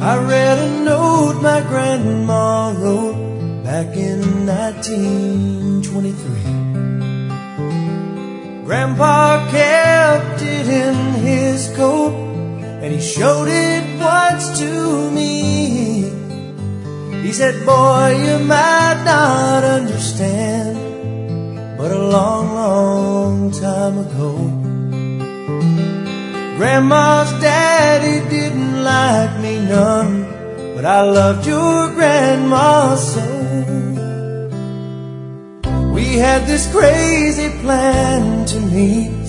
I read a note my grandma wrote back in 1923. Grandpa kept it in his coat and he showed it once to me. He said, boy, you might not understand, but a long, long time ago, Grandma's didn't like me none, but I loved your grandma so. We had this crazy plan to meet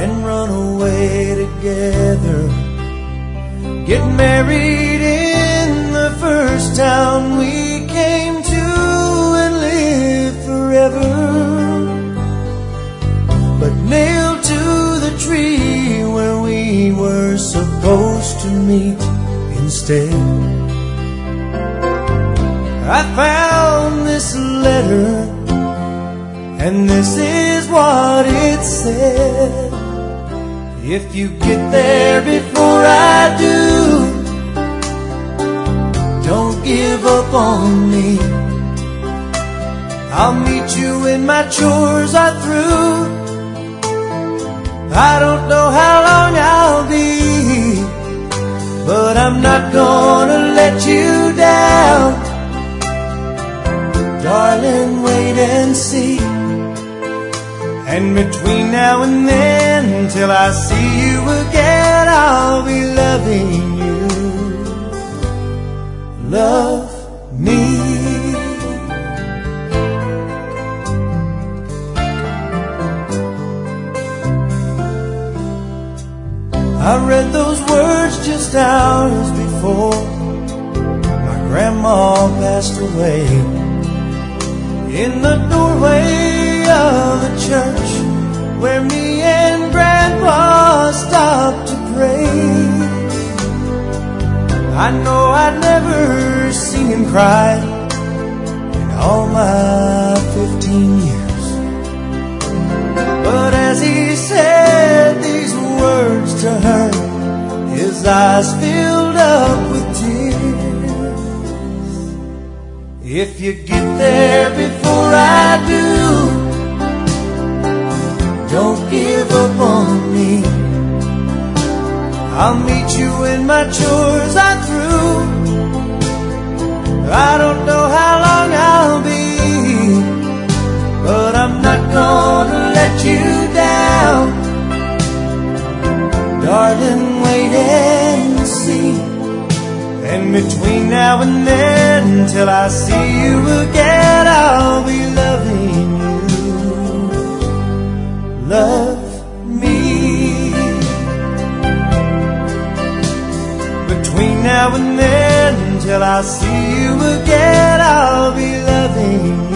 and run away together. Get married in the first town we instead. I found this letter and this is what it said. If you get there before I do, don't give up on me. I'll meet you when my chores are through. I don't know how I'm not gonna let you down. Darling, wait and see. And between now and then, till I see you again, I'll be loving you. Love me. I read those words just hours before my grandma passed away. In the doorway of the church where me and grandpa stopped to pray. I know I'd never seen him cry in all my If you get there before I do, don't give up on me. I'll meet you in my chores between now and then, till I see you again, I'll be loving you. Love me. Between now and then, till I see you again, I'll be loving you.